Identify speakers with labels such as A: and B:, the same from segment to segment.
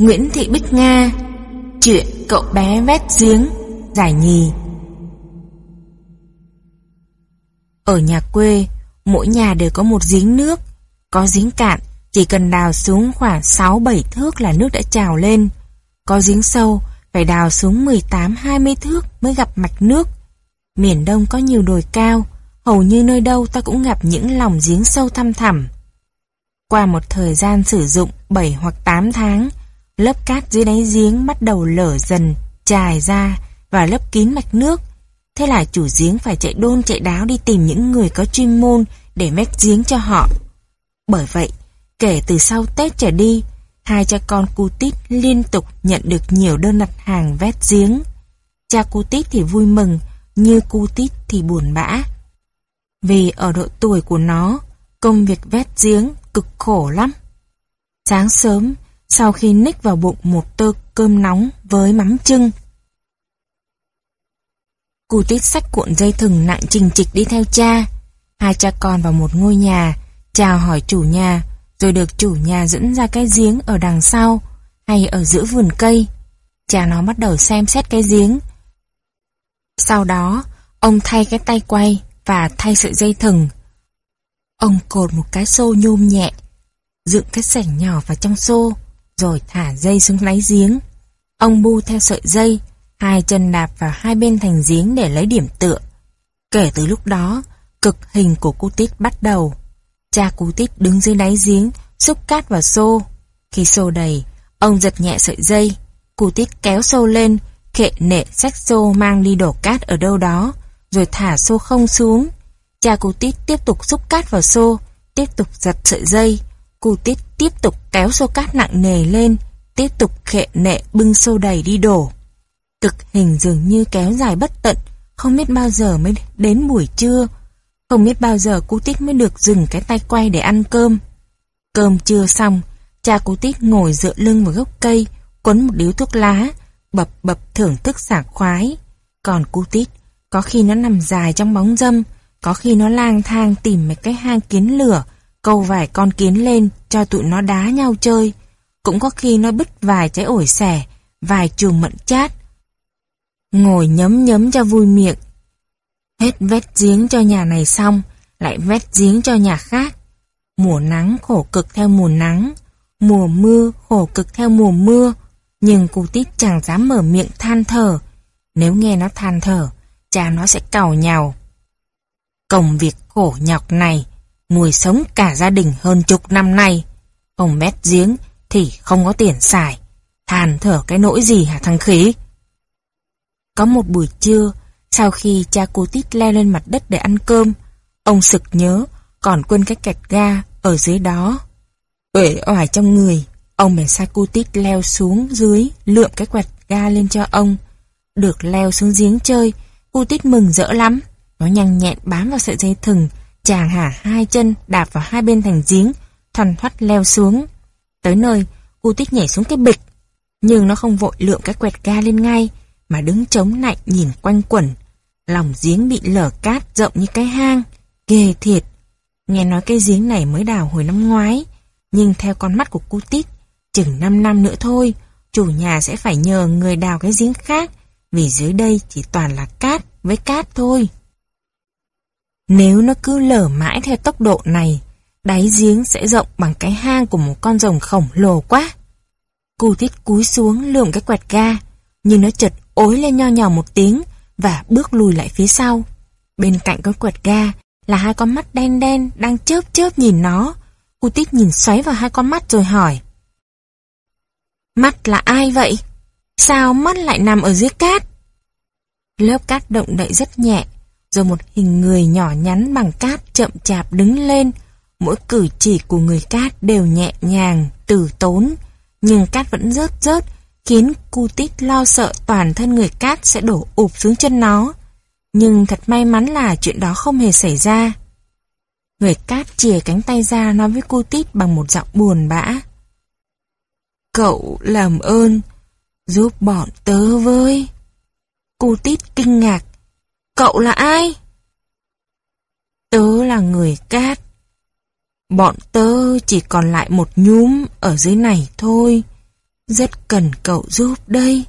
A: Nguyễn Thị Bích Nga, Chuyện cậu bé vét giếng, Giải nhì. Ở nhà quê, Mỗi nhà đều có một giếng nước. Có giếng cạn, Chỉ cần đào xuống khoảng 6-7 thước là nước đã trào lên. Có giếng sâu, Phải đào xuống 18-20 thước Mới gặp mạch nước. Miền Đông có nhiều đồi cao, Hầu như nơi đâu ta cũng gặp những lòng giếng sâu thăm thẳm. Qua một thời gian sử dụng 7 hoặc 8 tháng Lớp cát dưới đáy giếng bắt đầu lở dần, trài ra và lấp kín mạch nước. Thế là chủ giếng phải chạy đôn chạy đáo đi tìm những người có chuyên môn để mét giếng cho họ. Bởi vậy, kể từ sau Tết trở đi, hai cha con cu tít liên tục nhận được nhiều đơn đặt hàng vét giếng. Cha cu tít thì vui mừng, như cu tít thì buồn bã. Vì ở độ tuổi của nó, công việc vét giếng cực khổ lắm. Sáng sớm, sau khi ních vào bụng một tô cơm nóng với mắm chưng. Cụ tít sách cuộn dây thừng nặng trình trịch đi theo cha. Hai cha con vào một ngôi nhà, chào hỏi chủ nhà, rồi được chủ nhà dẫn ra cái giếng ở đằng sau, hay ở giữa vườn cây. Cha nó bắt đầu xem xét cái giếng. Sau đó, ông thay cái tay quay và thay sợi dây thừng. Ông cột một cái xô nhôm nhẹ, dựng cái sảnh nhỏ vào trong xô, rồi thả dây xuống đáy giếng. Ông bu theo sợi dây, hai chân đạp vào hai bên thành giếng để lấy điểm tựa. Kể từ lúc đó, cực hình của cô Tít bắt đầu. Cha cô Tít đứng dưới đáy giếng, xúc cát vào xô. Khi xô đầy, ông giật nhẹ sợi dây. Cô Tít kéo xô lên, khệ nệ sách xô mang đi đổ cát ở đâu đó, rồi thả xô không xuống. Cha cô Tít tiếp tục xúc cát vào xô, tiếp tục giật sợi dây, Cô Tít tiếp tục kéo xô cát nặng nề lên, tiếp tục khệ nệ bưng xô đầy đi đổ. Cực hình dường như kéo dài bất tận, không biết bao giờ mới đến buổi trưa. Không biết bao giờ cô Tít mới được dừng cái tay quay để ăn cơm. Cơm chưa xong, cha cô Tít ngồi dựa lưng vào gốc cây, quấn một điếu thuốc lá, bập bập thưởng thức sảng khoái. Còn cô Tít, có khi nó nằm dài trong bóng dâm, có khi nó lang thang tìm mấy cái hang kiến lửa, câu vài con kiến lên cho tụi nó đá nhau chơi. Cũng có khi nó bứt vài trái ổi xẻ, vài chuồng mận chát. Ngồi nhấm nhấm cho vui miệng. Hết vét giếng cho nhà này xong, lại vét giếng cho nhà khác. Mùa nắng khổ cực theo mùa nắng, mùa mưa khổ cực theo mùa mưa. Nhưng cô Tít chẳng dám mở miệng than thở. Nếu nghe nó than thở, cha nó sẽ cào nhào. Công việc khổ nhọc này nuôi sống cả gia đình hơn chục năm nay. Ông mét giếng thì không có tiền xài. Than thở cái nỗi gì hả thằng khí? Có một buổi trưa, sau khi cha cô Tít leo lên mặt đất để ăn cơm, ông sực nhớ còn quên cái kẹt ga ở dưới đó. Uể oải trong người, ông bèn sai cô Tít leo xuống dưới, lượm cái quẹt ga lên cho ông. Được leo xuống giếng chơi, cô Tít mừng rỡ lắm. Nó nhanh nhẹn bám vào sợi dây thừng, Chàng hả hai chân đạp vào hai bên thành giếng, thoăn thoắt leo xuống. Tới nơi, U Tích nhảy xuống cái bịch. Nhưng nó không vội lượm cái quẹt ga lên ngay, mà đứng chống nạnh nhìn quanh quẩn. Lòng giếng bị lở cát rộng như cái hang. Ghê thiệt. Nghe nói cái giếng này mới đào hồi năm ngoái. Nhưng theo con mắt của cu Tít, chừng 5 năm nữa thôi, chủ nhà sẽ phải nhờ người đào cái giếng khác, vì dưới đây chỉ toàn là cát với cát thôi. Nếu nó cứ lở mãi theo tốc độ này, đáy giếng sẽ rộng bằng cái hang của một con rồng khổng lồ quá. Cô thiết cúi xuống lượm cái quẹt ga, nhưng nó chật ối lên nho nhỏ một tiếng và bước lùi lại phía sau. Bên cạnh cái quẹt ga là hai con mắt đen đen đang chớp chớp nhìn nó. Cô tít nhìn xoáy vào hai con mắt rồi hỏi. Mắt là ai vậy? Sao mắt lại nằm ở dưới cát? Lớp cát động đậy rất nhẹ, rồi một hình người nhỏ nhắn bằng cát chậm chạp đứng lên. Mỗi cử chỉ của người cát đều nhẹ nhàng, tử tốn, nhưng cát vẫn rớt rớt, khiến cu tít lo sợ toàn thân người cát sẽ đổ ụp xuống chân nó. Nhưng thật may mắn là chuyện đó không hề xảy ra. Người cát chìa cánh tay ra nói với cu tít bằng một giọng buồn bã. Cậu làm ơn, giúp bọn tớ với. Cu tít kinh ngạc Cậu là ai? Tớ là người cát. Bọn tớ chỉ còn lại một nhúm ở dưới này thôi. rất cần cậu giúp đây.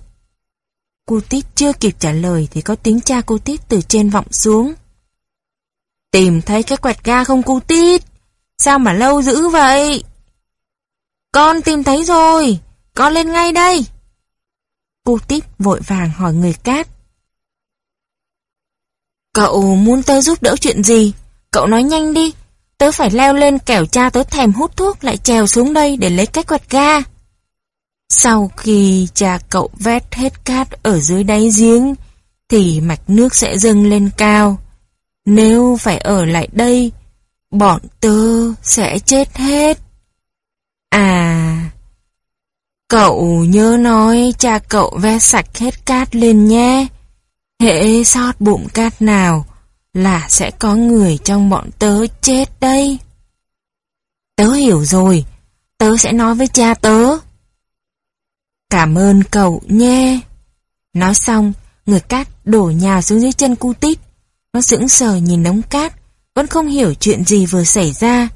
A: Cô Tít chưa kịp trả lời thì có tiếng cha cô Tít từ trên vọng xuống. Tìm thấy cái quẹt ga không cô Tít? Sao mà lâu dữ vậy? Con tìm thấy rồi, con lên ngay đây. Cô Tít vội vàng hỏi người cát. Cậu muốn tớ giúp đỡ chuyện gì? Cậu nói nhanh đi, tớ phải leo lên kẻo cha tớ thèm hút thuốc lại trèo xuống đây để lấy cái quẹt ga. Sau khi cha cậu vét hết cát ở dưới đáy giếng, thì mạch nước sẽ dâng lên cao. Nếu phải ở lại đây, bọn tớ sẽ chết hết. À, cậu nhớ nói cha cậu vét sạch hết cát lên nhé. Hễ sót bụng cát nào là sẽ có người trong bọn tớ chết đây. Tớ hiểu rồi, tớ sẽ nói với cha tớ. Cảm ơn cậu nhé. Nói xong, người cát đổ nhào xuống dưới chân cu tít. Nó sững sờ nhìn đống cát, vẫn không hiểu chuyện gì vừa xảy ra.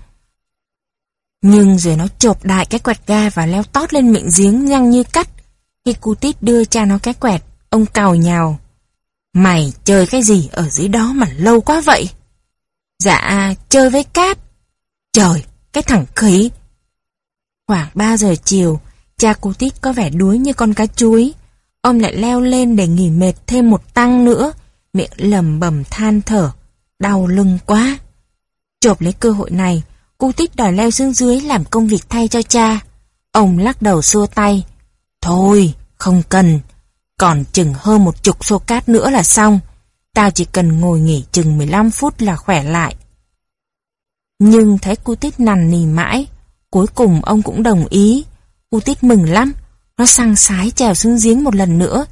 A: Nhưng rồi nó chộp đại cái quẹt ga và leo tót lên miệng giếng nhăng như cắt. Khi cu tít đưa cha nó cái quẹt, ông cào nhào. Mày chơi cái gì ở dưới đó mà lâu quá vậy? Dạ, chơi với cát. Trời, cái thằng khí. Khoảng 3 giờ chiều, cha cô Tít có vẻ đuối như con cá chuối. Ông lại leo lên để nghỉ mệt thêm một tăng nữa, miệng lầm bầm than thở, đau lưng quá. Chộp lấy cơ hội này, cô Tít đòi leo xuống dưới làm công việc thay cho cha. Ông lắc đầu xua tay. Thôi, không cần, còn chừng hơn một chục xô cát nữa là xong. Tao chỉ cần ngồi nghỉ chừng 15 phút là khỏe lại. Nhưng thấy cu-tít nằn nì mãi, cuối cùng ông cũng đồng ý. cu-tít mừng lắm, nó sang sái trèo xuống giếng một lần nữa.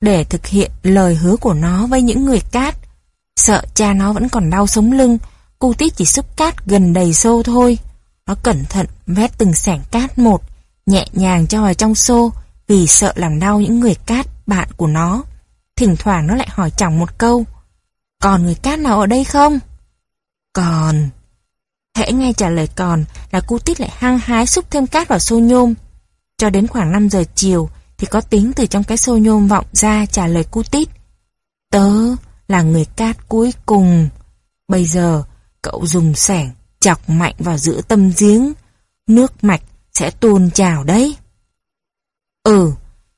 A: Để thực hiện lời hứa của nó với những người cát. Sợ cha nó vẫn còn đau sống lưng, cu-tít chỉ xúc cát gần đầy xô thôi. Nó cẩn thận vét từng sẻng cát một, nhẹ nhàng cho vào trong xô, vì sợ làm đau những người cát bạn của nó. Thỉnh thoảng nó lại hỏi chồng một câu, còn người cát nào ở đây không? Còn. Hễ nghe trả lời còn là cô Tít lại hăng hái xúc thêm cát vào xô nhôm. Cho đến khoảng 5 giờ chiều thì có tiếng từ trong cái xô nhôm vọng ra trả lời cô Tít. Tớ là người cát cuối cùng. Bây giờ cậu dùng sẻng chọc mạnh vào giữa tâm giếng. Nước mạch sẽ tuôn trào đấy. Ừ,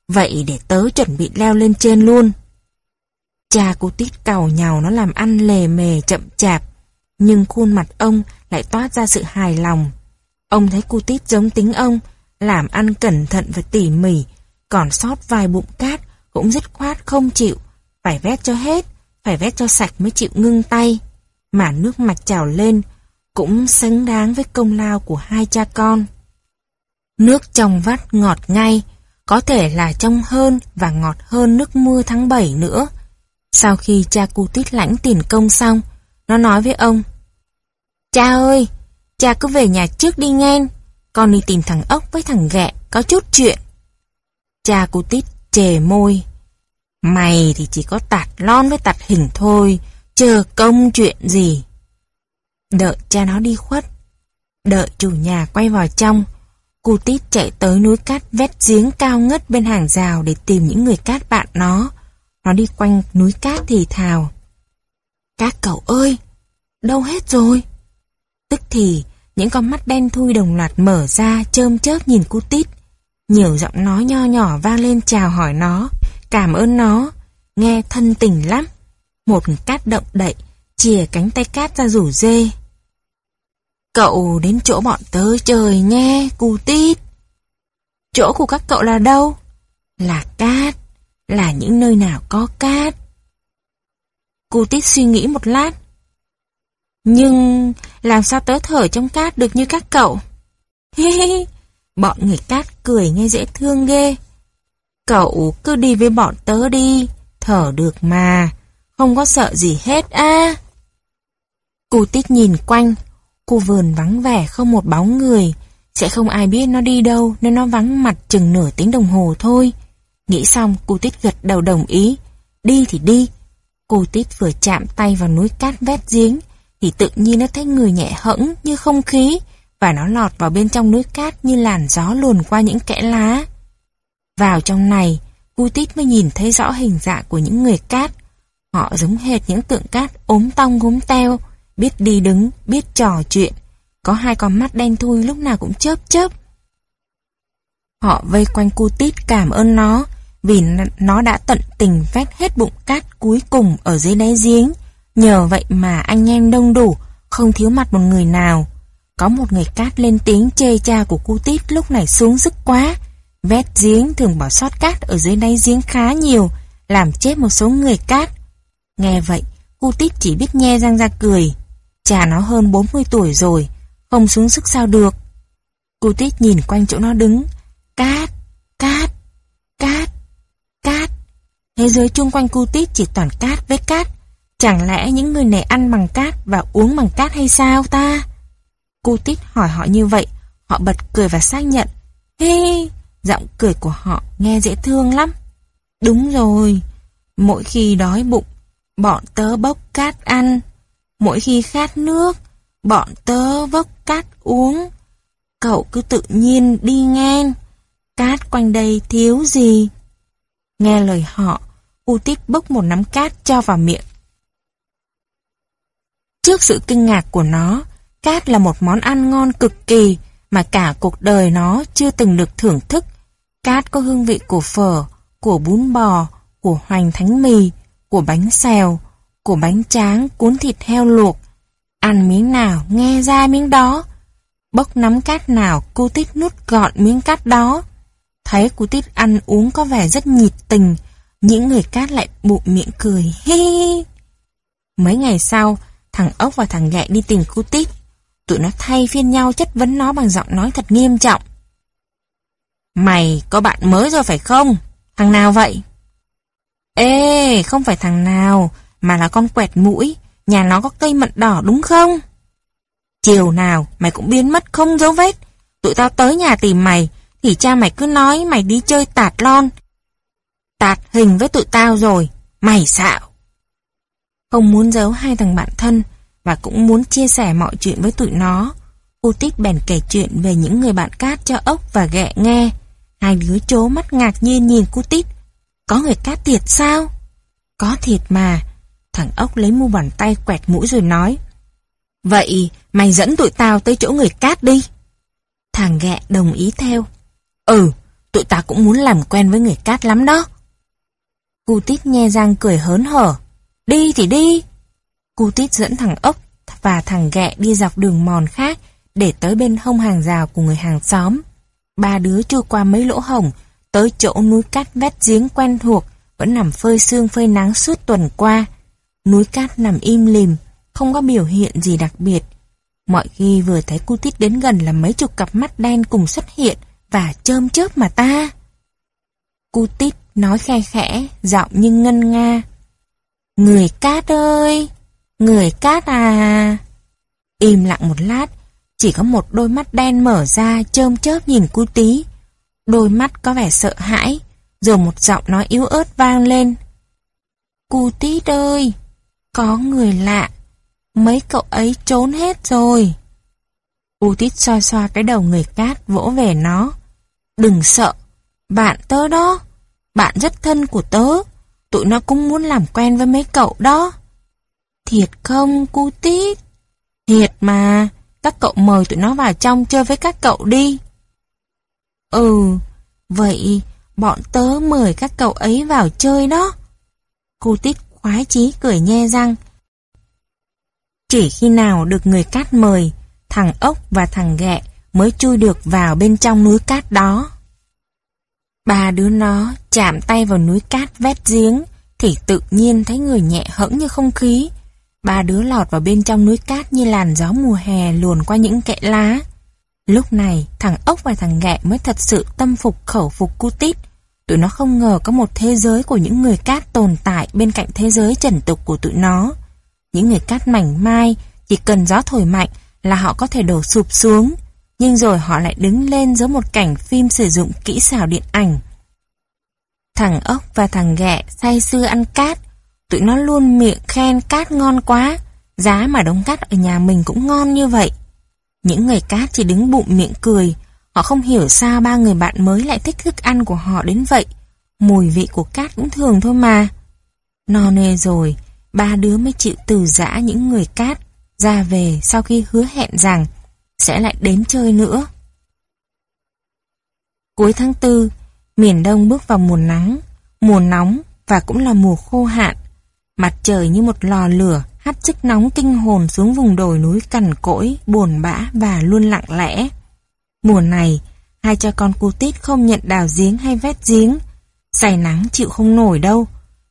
A: vậy để tớ chuẩn bị leo lên trên luôn. Cha cô tít cào nhào nó làm ăn lề mề chậm chạp, nhưng khuôn mặt ông lại toát ra sự hài lòng. Ông thấy cô tít giống tính ông, làm ăn cẩn thận và tỉ mỉ, còn sót vài bụng cát cũng dứt khoát không chịu, phải vét cho hết, phải vét cho sạch mới chịu ngưng tay. Mà nước mạch trào lên, cũng xứng đáng với công lao của hai cha con. Nước trong vắt ngọt ngay, có thể là trong hơn và ngọt hơn nước mưa tháng 7 nữa. Sau khi cha cu tít lãnh tiền công xong, nó nói với ông, Cha ơi, cha cứ về nhà trước đi ngang, con đi tìm thằng ốc với thằng ghẹ, có chút chuyện. Cha cu tít chề môi, Mày thì chỉ có tạt lon với tạt hình thôi, chờ công chuyện gì. Đợi cha nó đi khuất, đợi chủ nhà quay vào trong, Cô Tít chạy tới núi cát vét giếng cao ngất bên hàng rào để tìm những người cát bạn nó. Nó đi quanh núi cát thì thào. Các cậu ơi, đâu hết rồi? Tức thì, những con mắt đen thui đồng loạt mở ra chơm chớp nhìn cô Tít. Nhiều giọng nói nho nhỏ vang lên chào hỏi nó, cảm ơn nó, nghe thân tình lắm. Một cát động đậy, chìa cánh tay cát ra rủ dê. Cậu đến chỗ bọn tớ chơi nhé, cu tít. Chỗ của các cậu là đâu? Là cát, là những nơi nào có cát. Cu tít suy nghĩ một lát. Nhưng làm sao tớ thở trong cát được như các cậu? Hi hi, bọn người cát cười nghe dễ thương ghê. Cậu cứ đi với bọn tớ đi, thở được mà, không có sợ gì hết á. À. Cú tít nhìn quanh, Khu vườn vắng vẻ không một bóng người, sẽ không ai biết nó đi đâu nên nó vắng mặt chừng nửa tiếng đồng hồ thôi. Nghĩ xong, cô Tít gật đầu đồng ý. Đi thì đi. Cô Tít vừa chạm tay vào núi cát vét giếng, thì tự nhiên nó thấy người nhẹ hẫng như không khí và nó lọt vào bên trong núi cát như làn gió luồn qua những kẽ lá. Vào trong này, cô tít mới nhìn thấy rõ hình dạng của những người cát. Họ giống hệt những tượng cát ốm tong gốm teo, biết đi đứng, biết trò chuyện. Có hai con mắt đen thui lúc nào cũng chớp chớp. Họ vây quanh cu tít cảm ơn nó, vì nó đã tận tình vét hết bụng cát cuối cùng ở dưới đáy giếng. Nhờ vậy mà anh em đông đủ, không thiếu mặt một người nào. Có một người cát lên tiếng chê cha của cu tít lúc này xuống sức quá, Vét giếng thường bỏ sót cát ở dưới đáy giếng khá nhiều, làm chết một số người cát. Nghe vậy, cu tít chỉ biết nhe răng ra cười. Cha nó hơn 40 tuổi rồi, không xuống sức sao được. Cô tít nhìn quanh chỗ nó đứng. Cát, cát, cát, cát. Thế giới chung quanh cô tít chỉ toàn cát với cát. Chẳng lẽ những người này ăn bằng cát và uống bằng cát hay sao ta? Cô tít hỏi họ như vậy, họ bật cười và xác nhận. Hi, Giọng cười của họ nghe dễ thương lắm. Đúng rồi, mỗi khi đói bụng, bọn tớ bốc cát ăn. Mỗi khi khát nước, bọn tớ vốc cát uống. Cậu cứ tự nhiên đi ngang, cát quanh đây thiếu gì. Nghe lời họ, U Tích bốc một nắm cát cho vào miệng. Trước sự kinh ngạc của nó, cát là một món ăn ngon cực kỳ mà cả cuộc đời nó chưa từng được thưởng thức Cát có hương vị của phở, của bún bò, của hoành thánh mì, của bánh xèo, của bánh tráng cuốn thịt heo luộc. Ăn miếng nào nghe ra miếng đó. Bốc nắm cát nào cô tít nút gọn miếng cát đó. Thấy cô tít ăn uống có vẻ rất nhiệt tình, những người cát lại bụng miệng cười hi hi. Mấy ngày sau, thằng ốc và thằng gậy đi tìm cô tít. Tụi nó thay phiên nhau chất vấn nó bằng giọng nói thật nghiêm trọng. Mày có bạn mới rồi phải không? Thằng nào vậy? Ê, không phải thằng nào, mà là con quẹt mũi, nhà nó có cây mận đỏ đúng không? Chiều nào mày cũng biến mất không dấu vết. Tụi tao tới nhà tìm mày, thì cha mày cứ nói mày đi chơi tạt lon. Tạt hình với tụi tao rồi, mày xạo. Không muốn giấu hai thằng bạn thân, và cũng muốn chia sẻ mọi chuyện với tụi nó. Cô Tích bèn kể chuyện về những người bạn cát cho ốc và ghẹ nghe. Hai đứa chố mắt ngạc nhiên nhìn cô Tít. Có người cát thiệt sao? Có thiệt mà. Thằng ốc lấy mu bàn tay quẹt mũi rồi nói. Vậy mày dẫn tụi tao tới chỗ người cát đi. Thằng ghẹ đồng ý theo. Ừ, tụi tao cũng muốn làm quen với người cát lắm đó. Cô Tít nghe răng cười hớn hở. Đi thì đi. Cô Tít dẫn thằng ốc và thằng ghẹ đi dọc đường mòn khác để tới bên hông hàng rào của người hàng xóm. Ba đứa trôi qua mấy lỗ hồng, tới chỗ núi cát vét giếng quen thuộc, vẫn nằm phơi sương phơi nắng suốt tuần qua. Núi cát nằm im lìm, không có biểu hiện gì đặc biệt. Mọi khi vừa thấy cu tít đến gần là mấy chục cặp mắt đen cùng xuất hiện và chơm chớp mà ta. Cu tít nói khe khẽ, giọng nhưng ngân nga. Người cát ơi! Người cát à! Im lặng một lát, chỉ có một đôi mắt đen mở ra chơm chớp nhìn cu tí. Đôi mắt có vẻ sợ hãi, rồi một giọng nói yếu ớt vang lên. Cu tí ơi, có người lạ, mấy cậu ấy trốn hết rồi. U tít xoa xoa cái đầu người cát vỗ về nó. Đừng sợ, bạn tớ đó, bạn rất thân của tớ, tụi nó cũng muốn làm quen với mấy cậu đó. Thiệt không, cu tít? Thiệt mà, các cậu mời tụi nó vào trong chơi với các cậu đi. Ừ, vậy bọn tớ mời các cậu ấy vào chơi đó. Cô Tít khoái chí cười nhe răng. Chỉ khi nào được người cát mời, thằng ốc và thằng ghẹ mới chui được vào bên trong núi cát đó. Ba đứa nó chạm tay vào núi cát vét giếng thì tự nhiên thấy người nhẹ hẫng như không khí, Ba đứa lọt vào bên trong núi cát như làn gió mùa hè luồn qua những kẽ lá. Lúc này, thằng ốc và thằng ghẹ mới thật sự tâm phục khẩu phục cu tít. Tụi nó không ngờ có một thế giới của những người cát tồn tại bên cạnh thế giới trần tục của tụi nó. Những người cát mảnh mai, chỉ cần gió thổi mạnh là họ có thể đổ sụp xuống. Nhưng rồi họ lại đứng lên giống một cảnh phim sử dụng kỹ xảo điện ảnh. Thằng ốc và thằng ghẹ say sưa ăn cát, Tụi nó luôn miệng khen cát ngon quá, giá mà đống cát ở nhà mình cũng ngon như vậy. Những người cát chỉ đứng bụng miệng cười, họ không hiểu sao ba người bạn mới lại thích thức ăn của họ đến vậy. Mùi vị của cát cũng thường thôi mà. No nê rồi, ba đứa mới chịu từ giã những người cát ra về sau khi hứa hẹn rằng sẽ lại đến chơi nữa. Cuối tháng tư, miền Đông bước vào mùa nắng, mùa nóng và cũng là mùa khô hạn. Mặt trời như một lò lửa hắt sức nóng kinh hồn xuống vùng đồi núi cằn cỗi, buồn bã và luôn lặng lẽ. Mùa này, hai cha con cu tít không nhận đào giếng hay vét giếng. Dài nắng chịu không nổi đâu.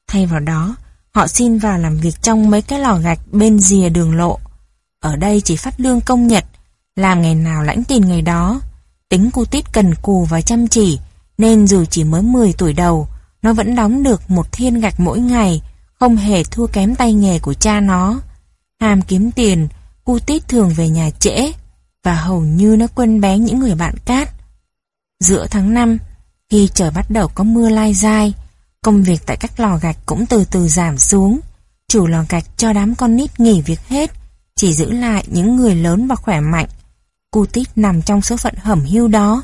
A: Thay vào đó, họ xin vào làm việc trong mấy cái lò gạch bên rìa đường lộ. Ở đây chỉ phát lương công nhật, làm ngày nào lãnh tiền ngày đó. Tính cu tít cần cù và chăm chỉ, nên dù chỉ mới 10 tuổi đầu, nó vẫn đóng được một thiên gạch mỗi ngày, không hề thua kém tay nghề của cha nó. hàm kiếm tiền, cu tít thường về nhà trễ, và hầu như nó quên bén những người bạn cát. Giữa tháng 5, khi trời bắt đầu có mưa lai dai, công việc tại các lò gạch cũng từ từ giảm xuống. Chủ lò gạch cho đám con nít nghỉ việc hết, chỉ giữ lại những người lớn và khỏe mạnh. Cu tít nằm trong số phận hẩm hưu đó.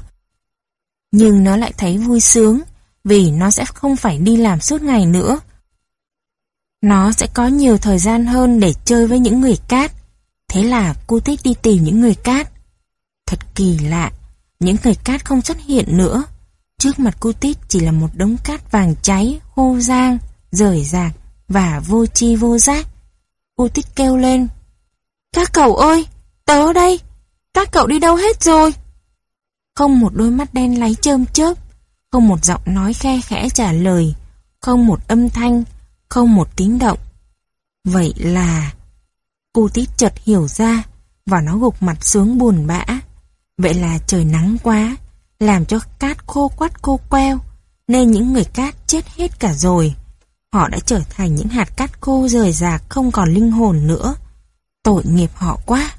A: Nhưng nó lại thấy vui sướng, vì nó sẽ không phải đi làm suốt ngày nữa. Nó sẽ có nhiều thời gian hơn để chơi với những người cát. Thế là cô Tích đi tìm những người cát. Thật kỳ lạ, những người cát không xuất hiện nữa. Trước mặt cô Tích chỉ là một đống cát vàng cháy, khô rang, rời rạc và vô chi vô giác. Cô Tích kêu lên. Các cậu ơi, tớ đây, các cậu đi đâu hết rồi? Không một đôi mắt đen láy chơm chớp, không một giọng nói khe khẽ trả lời, không một âm thanh, không một tiếng động. Vậy là... Cô tít chợt hiểu ra, và nó gục mặt xuống buồn bã. Vậy là trời nắng quá, làm cho cát khô quắt khô queo, nên những người cát chết hết cả rồi. Họ đã trở thành những hạt cát khô rời rạc không còn linh hồn nữa. Tội nghiệp họ quá.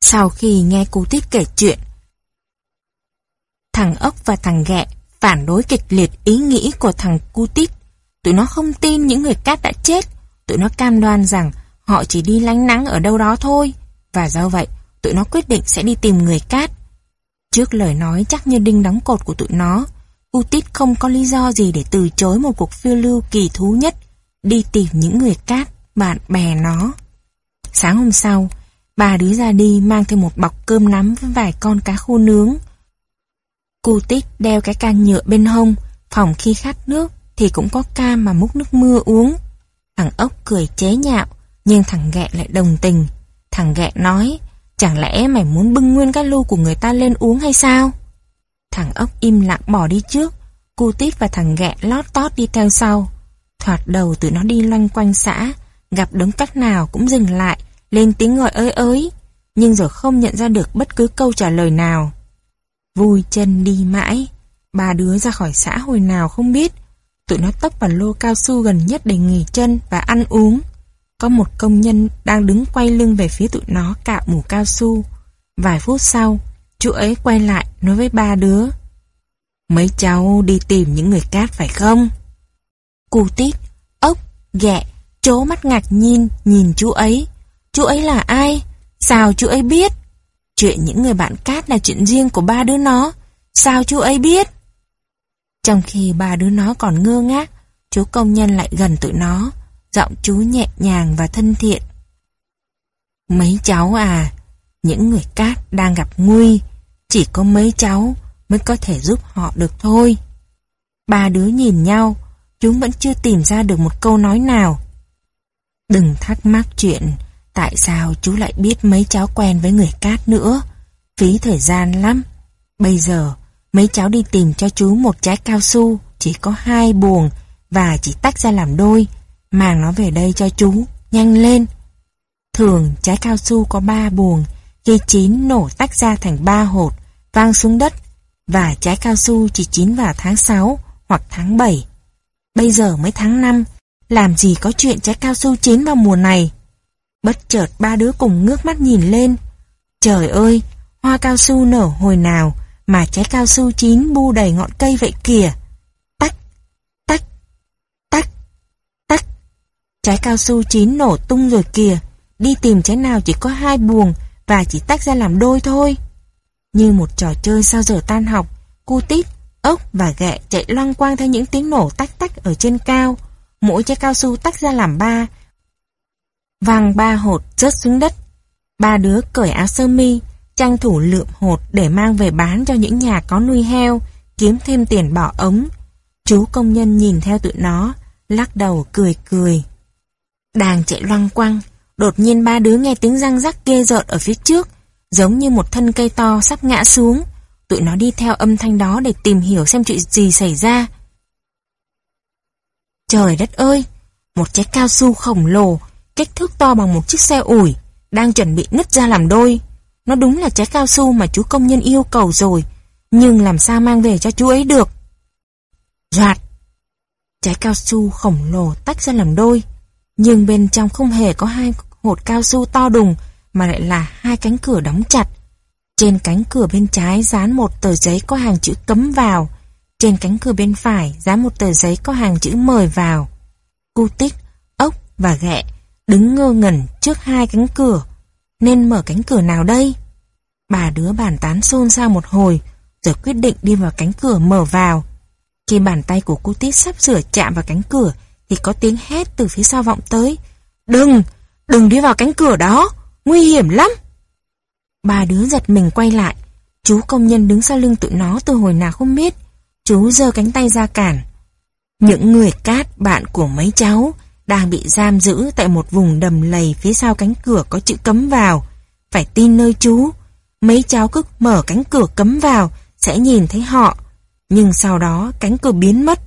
A: Sau khi nghe cú Tít kể chuyện, thằng ốc và thằng ghẹ phản đối kịch liệt ý nghĩ của thằng cu tít. Tụi nó không tin những người cát đã chết. Tụi nó cam đoan rằng họ chỉ đi lánh nắng ở đâu đó thôi. Và do vậy, tụi nó quyết định sẽ đi tìm người cát. Trước lời nói chắc như đinh đóng cột của tụi nó, Utit không có lý do gì để từ chối một cuộc phiêu lưu kỳ thú nhất, đi tìm những người cát, bạn bè nó. Sáng hôm sau, ba đứa ra đi mang thêm một bọc cơm nắm với vài con cá khô nướng. Utit đeo cái can nhựa bên hông, phòng khi khát nước thì cũng có cam mà múc nước mưa uống. Thằng ốc cười chế nhạo, nhưng thằng ghẹ lại đồng tình. Thằng ghẹ nói, chẳng lẽ mày muốn bưng nguyên cái lu của người ta lên uống hay sao? Thằng ốc im lặng bỏ đi trước, cô Tít và thằng ghẹ lót tót đi theo sau. Thoạt đầu tụi nó đi loanh quanh xã, gặp đống cắt nào cũng dừng lại, lên tiếng gọi ơi ới, nhưng rồi không nhận ra được bất cứ câu trả lời nào. Vui chân đi mãi, ba đứa ra khỏi xã hồi nào không biết. Tụi nó tấp vào lô cao su gần nhất để nghỉ chân và ăn uống. Có một công nhân đang đứng quay lưng về phía tụi nó cạo mũ cao su. Vài phút sau, chú ấy quay lại nói với ba đứa. Mấy cháu đi tìm những người cát phải không? Cù tít, ốc, ghẹ, chố mắt ngạc nhiên nhìn chú ấy. Chú ấy là ai? Sao chú ấy biết? Chuyện những người bạn cát là chuyện riêng của ba đứa nó. Sao chú ấy biết? Trong khi ba đứa nó còn ngơ ngác, chú công nhân lại gần tụi nó, giọng chú nhẹ nhàng và thân thiện. Mấy cháu à, những người cát đang gặp nguy, chỉ có mấy cháu mới có thể giúp họ được thôi. Ba đứa nhìn nhau, chúng vẫn chưa tìm ra được một câu nói nào. Đừng thắc mắc chuyện Tại sao chú lại biết mấy cháu quen với người cát nữa? Phí thời gian lắm. Bây giờ, mấy cháu đi tìm cho chú một trái cao su, chỉ có hai buồng và chỉ tách ra làm đôi. Mang nó về đây cho chú, nhanh lên. Thường trái cao su có ba buồng, khi chín nổ tách ra thành ba hột, vang xuống đất, và trái cao su chỉ chín vào tháng 6 hoặc tháng 7. Bây giờ mới tháng 5, làm gì có chuyện trái cao su chín vào mùa này? Bất chợt ba đứa cùng ngước mắt nhìn lên. Trời ơi, hoa cao su nở hồi nào mà trái cao su chín bu đầy ngọn cây vậy kìa. Tách, tách, tách, tách. Trái cao su chín nổ tung rồi kìa. đi tìm trái nào chỉ có hai buồng và chỉ tách ra làm đôi thôi. Như một trò chơi sau giờ tan học, cu tít, ốc và ghẹ chạy loang quang theo những tiếng nổ tách tách ở trên cao. Mỗi trái cao su tách ra làm ba. Vàng ba hột rớt xuống đất. Ba đứa cởi áo sơ mi, tranh thủ lượm hột để mang về bán cho những nhà có nuôi heo, kiếm thêm tiền bỏ ống. Chú công nhân nhìn theo tụi nó, lắc đầu cười cười. đàn chạy loang quăng, đột nhiên ba đứa nghe tiếng răng rắc ghê rợn ở phía trước, giống như một thân cây to sắp ngã xuống. Tụi nó đi theo âm thanh đó để tìm hiểu xem chuyện gì xảy ra. Trời đất ơi! Một trái cao su khổng lồ, kích thước to bằng một chiếc xe ủi, đang chuẩn bị nứt ra làm đôi. Nó đúng là trái cao su mà chú công nhân yêu cầu rồi, nhưng làm sao mang về cho chú ấy được? Doạt! Trái cao su khổng lồ tách ra làm đôi, nhưng bên trong không hề có hai hột cao su to đùng, mà lại là hai cánh cửa đóng chặt. Trên cánh cửa bên trái dán một tờ giấy có hàng chữ cấm vào, trên cánh cửa bên phải dán một tờ giấy có hàng chữ mời vào. Cu tích, ốc và ghẹ đứng ngơ ngẩn trước hai cánh cửa. Nên mở cánh cửa nào đây? Bà đứa bàn tán xôn xao một hồi, rồi quyết định đi vào cánh cửa mở vào. Khi bàn tay của cô Tít sắp sửa chạm vào cánh cửa, thì có tiếng hét từ phía sau vọng tới. Đừng! Đừng đi vào cánh cửa đó! Nguy hiểm lắm! bà đứa giật mình quay lại. Chú công nhân đứng sau lưng tụi nó từ hồi nào không biết. Chú giơ cánh tay ra cản. Những người cát bạn của mấy cháu đang bị giam giữ tại một vùng đầm lầy phía sau cánh cửa có chữ cấm vào. Phải tin nơi chú. Mấy cháu cứ mở cánh cửa cấm vào sẽ nhìn thấy họ. Nhưng sau đó cánh cửa biến mất.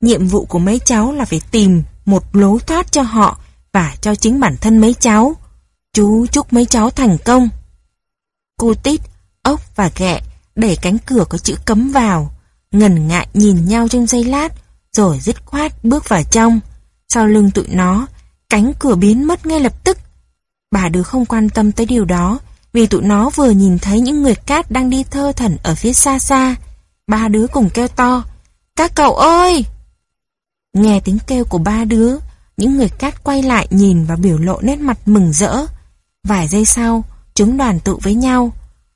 A: Nhiệm vụ của mấy cháu là phải tìm một lối thoát cho họ và cho chính bản thân mấy cháu. Chú chúc mấy cháu thành công. Cô Tít, ốc và ghẹ đẩy cánh cửa có chữ cấm vào, ngần ngại nhìn nhau trong giây lát, rồi dứt khoát bước vào trong. Sau lưng tụi nó, cánh cửa biến mất ngay lập tức. Bà đứa không quan tâm tới điều đó, vì tụi nó vừa nhìn thấy những người cát đang đi thơ thẩn ở phía xa xa. Ba đứa cùng kêu to, các cậu ơi! Nghe tiếng kêu của ba đứa, những người cát quay lại nhìn và biểu lộ nét mặt mừng rỡ. Vài giây sau, chúng đoàn tụ với nhau.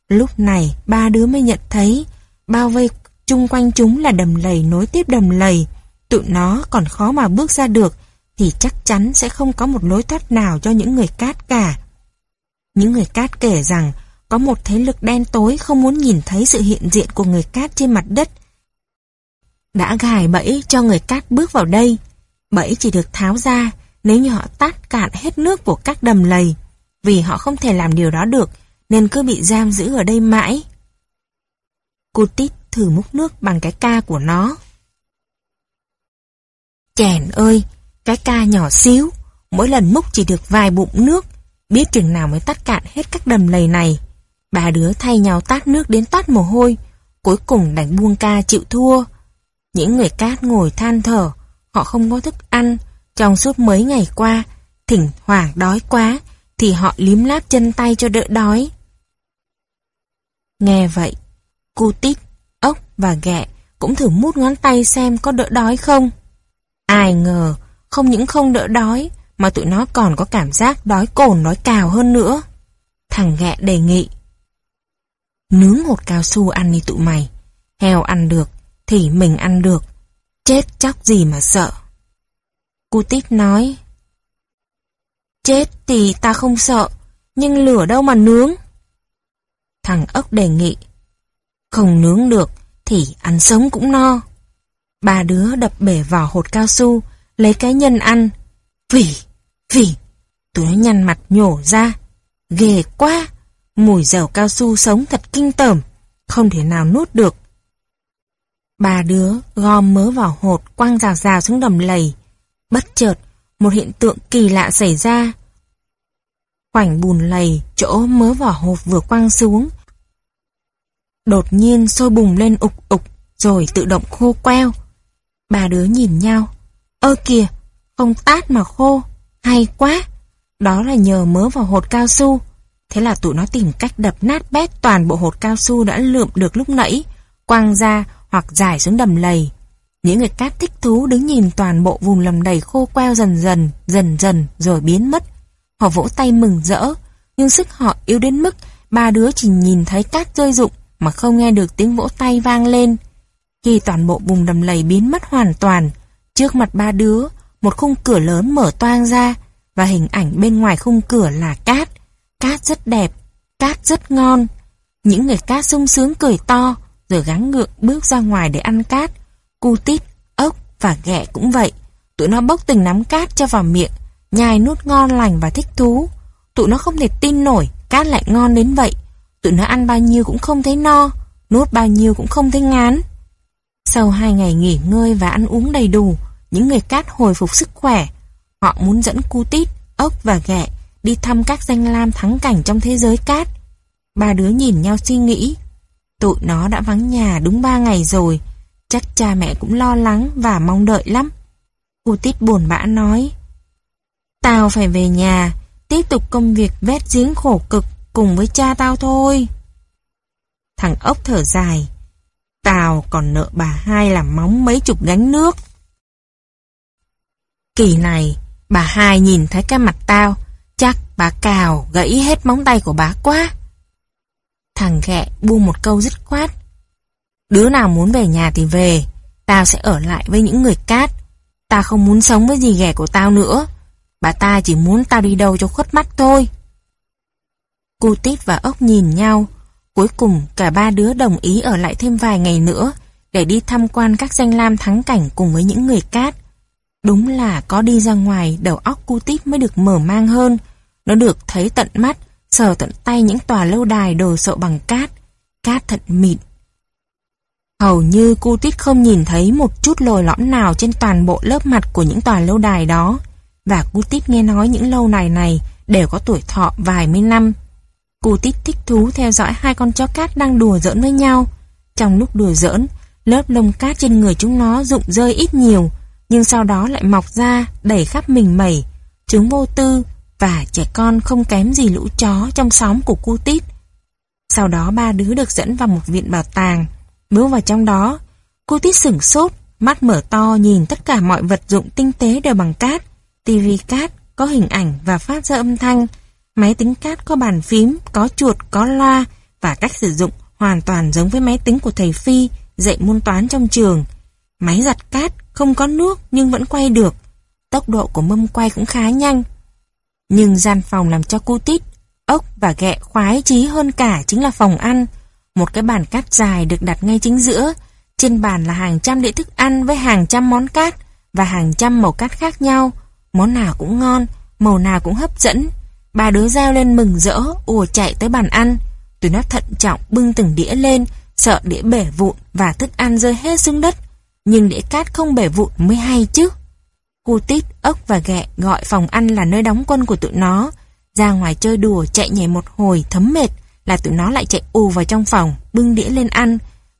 A: Lúc này, ba đứa mới nhận thấy, bao vây chung quanh chúng là đầm lầy nối tiếp đầm lầy. Tụi nó còn khó mà bước ra được, thì chắc chắn sẽ không có một lối thoát nào cho những người cát cả. Những người cát kể rằng, có một thế lực đen tối không muốn nhìn thấy sự hiện diện của người cát trên mặt đất. Đã gài bẫy cho người cát bước vào đây. Bẫy chỉ được tháo ra nếu như họ tát cạn hết nước của các đầm lầy. Vì họ không thể làm điều đó được, nên cứ bị giam giữ ở đây mãi. Cô Tít thử múc nước bằng cái ca của nó. Chèn ơi, cái ca nhỏ xíu, mỗi lần múc chỉ được vài bụng nước, biết chừng nào mới tắt cạn hết các đầm lầy này. bà đứa thay nhau tát nước đến toát mồ hôi, cuối cùng đành buông ca chịu thua. Những người cát ngồi than thở, họ không có thức ăn, trong suốt mấy ngày qua, thỉnh thoảng đói quá, thì họ liếm láp chân tay cho đỡ đói. Nghe vậy, cu tít, ốc và ghẹ cũng thử mút ngón tay xem có đỡ đói không. Ai ngờ, không những không đỡ đói, mà tụi nó còn có cảm giác đói cồn đói cào hơn nữa. Thằng ghẹ đề nghị. Nướng hột cao su ăn đi tụi mày. Heo ăn được, thì mình ăn được. Chết chóc gì mà sợ. Cu tít nói. Chết thì ta không sợ, nhưng lửa đâu mà nướng. Thằng ốc đề nghị. Không nướng được thì ăn sống cũng no. Ba đứa đập bể vỏ hột cao su, lấy cái nhân ăn. vỉ vỉ tụi nó nhăn mặt nhổ ra. Ghê quá, mùi dầu cao su sống thật kinh tởm, không thể nào nuốt được. Ba đứa gom mớ vào hột quăng rào rào xuống đầm lầy. Bất chợt, một hiện tượng kỳ lạ xảy ra. Khoảnh bùn lầy, chỗ mớ vỏ hộp vừa quăng xuống. Đột nhiên sôi bùng lên ục ục, rồi tự động khô queo. Ba đứa nhìn nhau. Ơ kìa, không tát mà khô, hay quá. Đó là nhờ mớ vào hột cao su. Thế là tụi nó tìm cách đập nát bét toàn bộ hột cao su đã lượm được lúc nãy, quăng ra hoặc giải xuống đầm lầy. Những người cát thích thú đứng nhìn toàn bộ vùng lầm đầy khô queo dần dần, dần dần rồi biến mất. Họ vỗ tay mừng rỡ, nhưng sức họ yếu đến mức ba đứa chỉ nhìn thấy cát rơi rụng mà không nghe được tiếng vỗ tay vang lên. Khi toàn bộ vùng đầm lầy biến mất hoàn toàn, trước mặt ba đứa, một khung cửa lớn mở toang ra, và hình ảnh bên ngoài khung cửa là cát. Cát rất đẹp, cát rất ngon. Những người cát sung sướng cười to, rồi gắng ngượng bước ra ngoài để ăn cát. Cu tít, ốc và ghẹ cũng vậy. Tụi nó bốc từng nắm cát cho vào miệng, nhai nuốt ngon lành và thích thú. Tụi nó không thể tin nổi cát lại ngon đến vậy. Tụi nó ăn bao nhiêu cũng không thấy no, nuốt bao nhiêu cũng không thấy ngán. Sau hai ngày nghỉ ngơi và ăn uống đầy đủ, những người cát hồi phục sức khỏe. Họ muốn dẫn cu tít, ốc và ghẹ đi thăm các danh lam thắng cảnh trong thế giới cát. Ba đứa nhìn nhau suy nghĩ. Tụi nó đã vắng nhà đúng ba ngày rồi, chắc cha mẹ cũng lo lắng và mong đợi lắm. Cu tít buồn bã nói. Tao phải về nhà, tiếp tục công việc vét giếng khổ cực cùng với cha tao thôi. Thằng ốc thở dài tào còn nợ bà hai làm móng mấy chục gánh nước. Kỳ này, bà hai nhìn thấy cái mặt tao, chắc bà cào gãy hết móng tay của bà quá. Thằng ghẹ buông một câu dứt khoát. Đứa nào muốn về nhà thì về, tao sẽ ở lại với những người cát. Tao không muốn sống với gì ghẻ của tao nữa. Bà ta chỉ muốn tao đi đâu cho khuất mắt thôi. Cô Tít và ốc nhìn nhau. Cuối cùng cả ba đứa đồng ý ở lại thêm vài ngày nữa để đi tham quan các danh lam thắng cảnh cùng với những người cát. Đúng là có đi ra ngoài đầu óc cu tít mới được mở mang hơn. Nó được thấy tận mắt, sờ tận tay những tòa lâu đài đồ sộ bằng cát. Cát thật mịn. Hầu như cu tít không nhìn thấy một chút lồi lõm nào trên toàn bộ lớp mặt của những tòa lâu đài đó. Và cu tít nghe nói những lâu đài này đều có tuổi thọ vài mươi năm. Cô tít thích thú theo dõi hai con chó cát đang đùa giỡn với nhau. Trong lúc đùa giỡn, lớp lông cát trên người chúng nó rụng rơi ít nhiều, nhưng sau đó lại mọc ra đẩy khắp mình mẩy, chúng vô tư và trẻ con không kém gì lũ chó trong xóm của cô tít. Sau đó ba đứa được dẫn vào một viện bảo tàng. Bước vào trong đó, cô tít sửng sốt, mắt mở to nhìn tất cả mọi vật dụng tinh tế đều bằng cát. tivi cát, có hình ảnh và phát ra âm thanh. Máy tính cát có bàn phím, có chuột, có loa và cách sử dụng hoàn toàn giống với máy tính của thầy Phi dạy môn toán trong trường. Máy giặt cát không có nước nhưng vẫn quay được. Tốc độ của mâm quay cũng khá nhanh. Nhưng gian phòng làm cho cô tít, ốc và ghẹ khoái chí hơn cả chính là phòng ăn. Một cái bàn cát dài được đặt ngay chính giữa. Trên bàn là hàng trăm đĩa thức ăn với hàng trăm món cát và hàng trăm màu cát khác nhau. Món nào cũng ngon, màu nào cũng hấp dẫn. Ba đứa reo lên mừng rỡ, ùa chạy tới bàn ăn. Tụi nó thận trọng bưng từng đĩa lên, sợ đĩa bể vụn và thức ăn rơi hết xuống đất. Nhưng đĩa cát không bể vụn mới hay chứ. Cu tít, ốc và ghẹ gọi phòng ăn là nơi đóng quân của tụi nó. Ra ngoài chơi đùa, chạy nhảy một hồi, thấm mệt, là tụi nó lại chạy ù vào trong phòng, bưng đĩa lên ăn.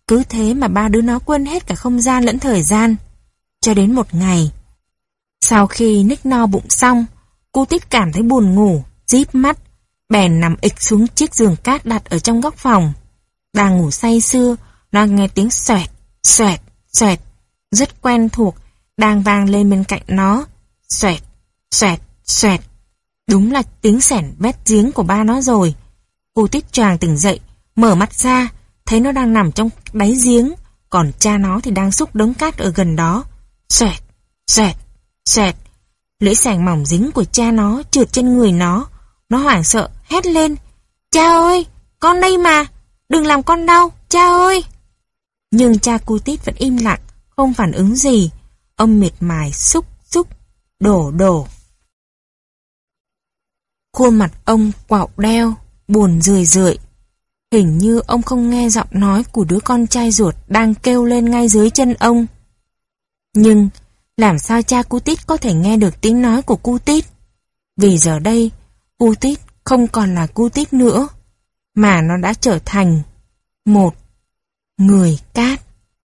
A: Cứ thế mà ba đứa nó quên hết cả không gian lẫn thời gian. Cho đến một ngày. Sau khi nick no bụng xong, cu tít cảm thấy buồn ngủ, díp mắt, bèn nằm ịch xuống chiếc giường cát đặt ở trong góc phòng. Đang ngủ say sưa, nó nghe tiếng xoẹt, xoẹt, xoẹt, rất quen thuộc, đang vang lên bên cạnh nó. Xoẹt, xoẹt, xoẹt. Đúng là tiếng sẻn bét giếng của ba nó rồi. Cô tích choàng tỉnh dậy, mở mắt ra, thấy nó đang nằm trong đáy giếng, còn cha nó thì đang xúc đống cát ở gần đó. Xoẹt, xoẹt, xoẹt. Lưỡi sẻng mỏng dính của cha nó trượt trên người nó. Nó hoảng sợ, hét lên. Cha ơi, con đây mà, đừng làm con đau, cha ơi. Nhưng cha cu tít vẫn im lặng, không phản ứng gì. Ông miệt mài xúc xúc, đổ đổ. Khuôn mặt ông quạo đeo, buồn rười rượi. Hình như ông không nghe giọng nói của đứa con trai ruột đang kêu lên ngay dưới chân ông. Nhưng, làm sao cha cu tít có thể nghe được tiếng nói của cu tít? Vì giờ đây, cu tít không còn là cu tít nữa, mà nó đã trở thành một người cát.